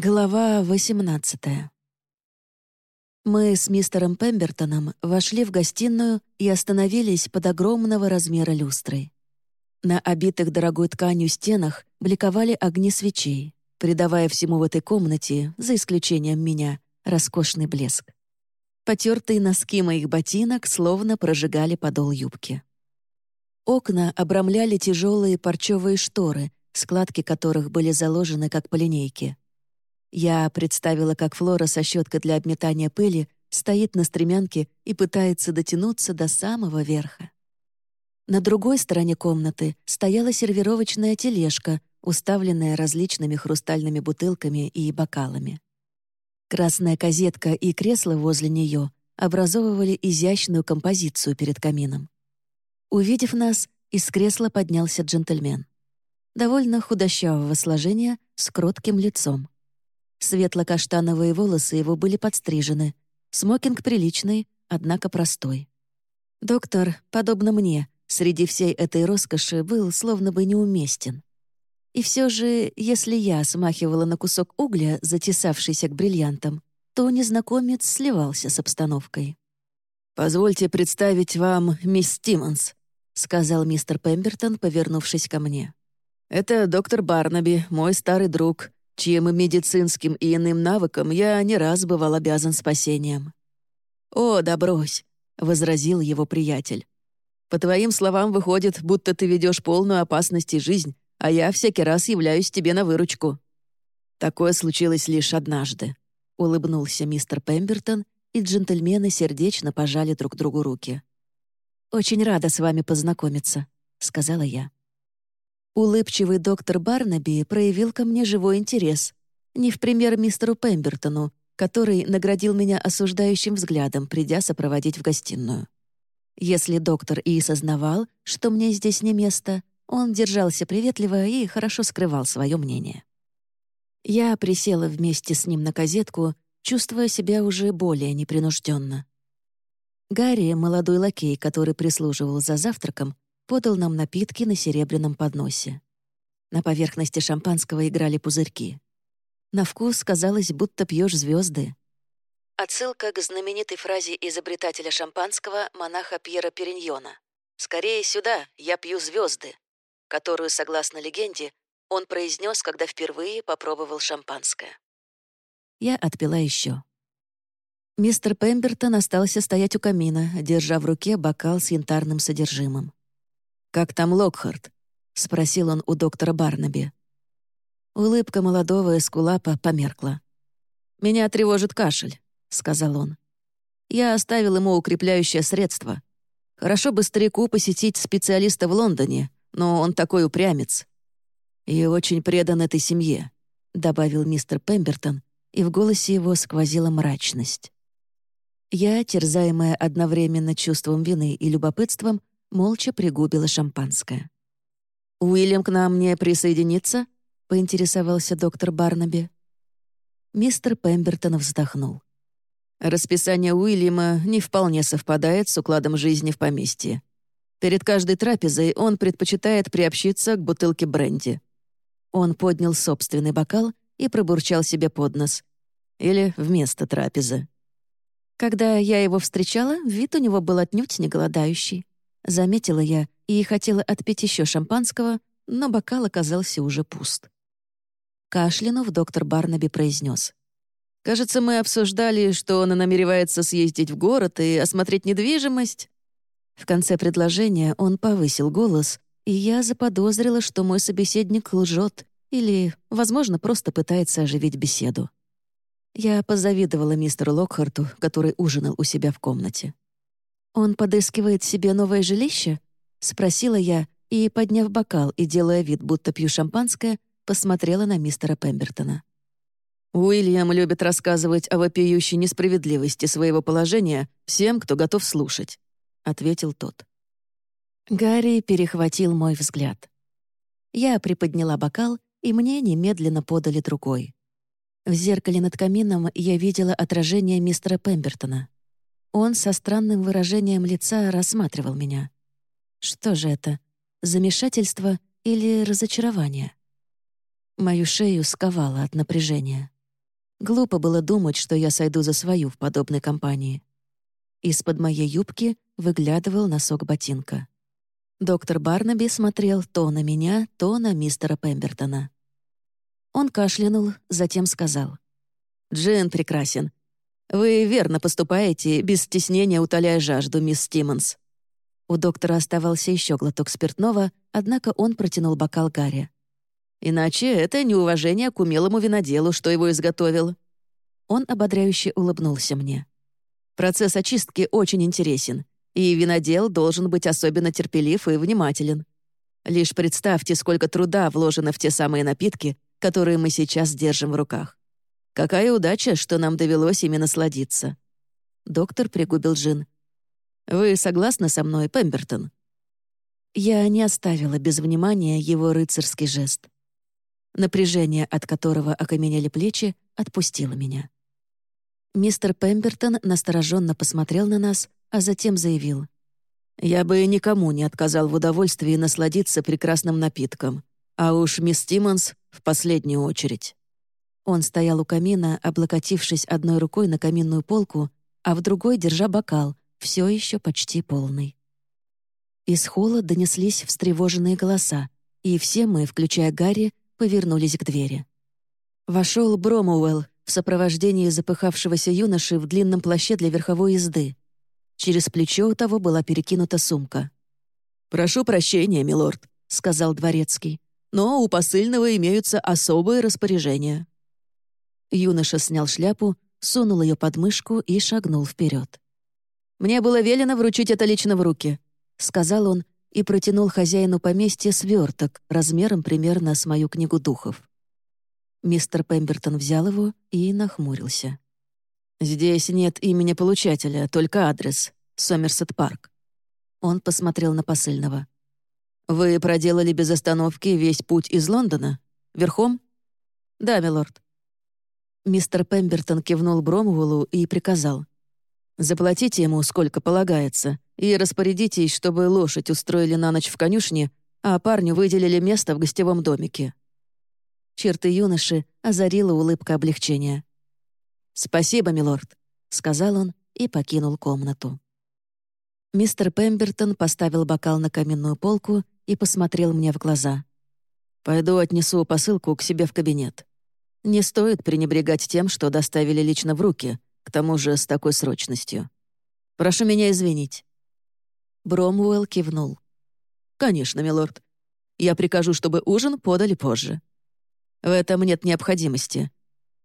Глава 18 Мы с мистером Пембертоном вошли в гостиную и остановились под огромного размера люстрой. На обитых дорогой тканью стенах бликовали огни свечей, придавая всему в этой комнате, за исключением меня, роскошный блеск. Потертые носки моих ботинок словно прожигали подол юбки. Окна обрамляли тяжелые парчевые шторы, складки которых были заложены как по линейке — я представила, как Флора со щеткой для обметания пыли стоит на стремянке и пытается дотянуться до самого верха. На другой стороне комнаты стояла сервировочная тележка, уставленная различными хрустальными бутылками и бокалами. Красная козетка и кресло возле нее образовывали изящную композицию перед камином. Увидев нас, из кресла поднялся джентльмен. Довольно худощавого сложения, с кротким лицом. Светло-каштановые волосы его были подстрижены. Смокинг приличный, однако простой. Доктор, подобно мне, среди всей этой роскоши был словно бы неуместен. И все же, если я смахивала на кусок угля, затесавшийся к бриллиантам, то незнакомец сливался с обстановкой. «Позвольте представить вам мисс Стиммонс», — сказал мистер Пембертон, повернувшись ко мне. «Это доктор Барнаби, мой старый друг, чьим медицинским и иным навыкам я не раз бывал обязан спасением. «О, да брось», — возразил его приятель. «По твоим словам, выходит, будто ты ведешь полную опасности жизнь, а я всякий раз являюсь тебе на выручку». «Такое случилось лишь однажды», — улыбнулся мистер Пембертон, и джентльмены сердечно пожали друг другу руки. «Очень рада с вами познакомиться», — сказала я. Улыбчивый доктор Барнаби проявил ко мне живой интерес. Не в пример мистеру Пембертону, который наградил меня осуждающим взглядом, придя сопроводить в гостиную. Если доктор и сознавал, что мне здесь не место, он держался приветливо и хорошо скрывал свое мнение. Я присела вместе с ним на козетку, чувствуя себя уже более непринужденно. Гарри, молодой лакей, который прислуживал за завтраком, подал нам напитки на серебряном подносе. На поверхности шампанского играли пузырьки. На вкус казалось, будто пьешь звезды. Отсылка к знаменитой фразе изобретателя шампанского монаха Пьера Периньона. «Скорее сюда, я пью звезды», которую, согласно легенде, он произнес, когда впервые попробовал шампанское. Я отпила еще. Мистер Пембертон остался стоять у камина, держа в руке бокал с янтарным содержимым. «Как там Локхарт?» — спросил он у доктора Барнаби. Улыбка молодого эскулапа померкла. «Меня тревожит кашель», — сказал он. «Я оставил ему укрепляющее средство. Хорошо бы старику посетить специалиста в Лондоне, но он такой упрямец. И очень предан этой семье», — добавил мистер Пембертон, и в голосе его сквозила мрачность. Я, терзаемая одновременно чувством вины и любопытством, молча пригубила шампанское. «Уильям к нам не присоединится?» — поинтересовался доктор Барнаби. Мистер Пембертон вздохнул. «Расписание Уильяма не вполне совпадает с укладом жизни в поместье. Перед каждой трапезой он предпочитает приобщиться к бутылке бренди. Он поднял собственный бокал и пробурчал себе под нос. Или вместо трапезы. Когда я его встречала, вид у него был отнюдь не голодающий. Заметила я и хотела отпить еще шампанского, но бокал оказался уже пуст. Кашлянув, доктор Барнаби произнес. «Кажется, мы обсуждали, что он намеревается съездить в город и осмотреть недвижимость». В конце предложения он повысил голос, и я заподозрила, что мой собеседник лжет или, возможно, просто пытается оживить беседу. Я позавидовала мистеру Локхарту, который ужинал у себя в комнате. «Он подыскивает себе новое жилище?» — спросила я, и, подняв бокал и делая вид, будто пью шампанское, посмотрела на мистера Пембертона. «Уильям любит рассказывать о вопиющей несправедливости своего положения всем, кто готов слушать», — ответил тот. Гарри перехватил мой взгляд. Я приподняла бокал, и мне немедленно подали другой. В зеркале над камином я видела отражение мистера Пембертона. Он со странным выражением лица рассматривал меня. Что же это? Замешательство или разочарование? Мою шею сковало от напряжения. Глупо было думать, что я сойду за свою в подобной компании. Из-под моей юбки выглядывал носок ботинка. Доктор Барнаби смотрел то на меня, то на мистера Пембертона. Он кашлянул, затем сказал. «Джин прекрасен. Вы верно поступаете, без стеснения утоляя жажду, мисс Стиммонс». У доктора оставался еще глоток спиртного, однако он протянул бокал Гарри. «Иначе это неуважение к умелому виноделу, что его изготовил». Он ободряюще улыбнулся мне. «Процесс очистки очень интересен, и винодел должен быть особенно терпелив и внимателен. Лишь представьте, сколько труда вложено в те самые напитки, которые мы сейчас держим в руках. Какая удача, что нам довелось ими насладиться». Доктор пригубил джин. «Вы согласны со мной, Пембертон?» Я не оставила без внимания его рыцарский жест. Напряжение, от которого окаменели плечи, отпустило меня. Мистер Пембертон настороженно посмотрел на нас, а затем заявил. «Я бы никому не отказал в удовольствии насладиться прекрасным напитком, а уж мисс Тиммонс в последнюю очередь». Он стоял у камина, облокотившись одной рукой на каминную полку, а в другой держа бокал, все еще почти полный. Из холла донеслись встревоженные голоса, и все мы, включая Гарри, повернулись к двери. Вошел Бромуэлл в сопровождении запыхавшегося юноши в длинном плаще для верховой езды. Через плечо у того была перекинута сумка. «Прошу прощения, милорд», — сказал дворецкий, «но у посыльного имеются особые распоряжения». Юноша снял шляпу, сунул ее под мышку и шагнул вперед. «Мне было велено вручить это лично в руки», — сказал он и протянул хозяину поместья сверток размером примерно с мою книгу духов. Мистер Пембертон взял его и нахмурился. «Здесь нет имени получателя, только адрес. Сомерсет Парк». Он посмотрел на посыльного. «Вы проделали без остановки весь путь из Лондона? Верхом?» «Да, милорд». Мистер Пембертон кивнул Бромвеллу и приказал. «Заплатите ему, сколько полагается, и распорядитесь, чтобы лошадь устроили на ночь в конюшне, а парню выделили место в гостевом домике». Черты юноши озарила улыбка облегчения. «Спасибо, милорд», — сказал он и покинул комнату. Мистер Пембертон поставил бокал на каминную полку и посмотрел мне в глаза. «Пойду отнесу посылку к себе в кабинет. Не стоит пренебрегать тем, что доставили лично в руки, к тому же с такой срочностью. Прошу меня извинить». Бромуэлл кивнул. «Конечно, милорд. Я прикажу, чтобы ужин подали позже. В этом нет необходимости.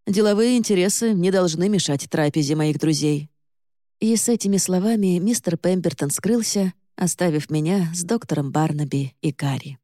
Деловые интересы не должны мешать трапезе моих друзей». И с этими словами мистер Пембертон скрылся, оставив меня с доктором Барнаби и Карри.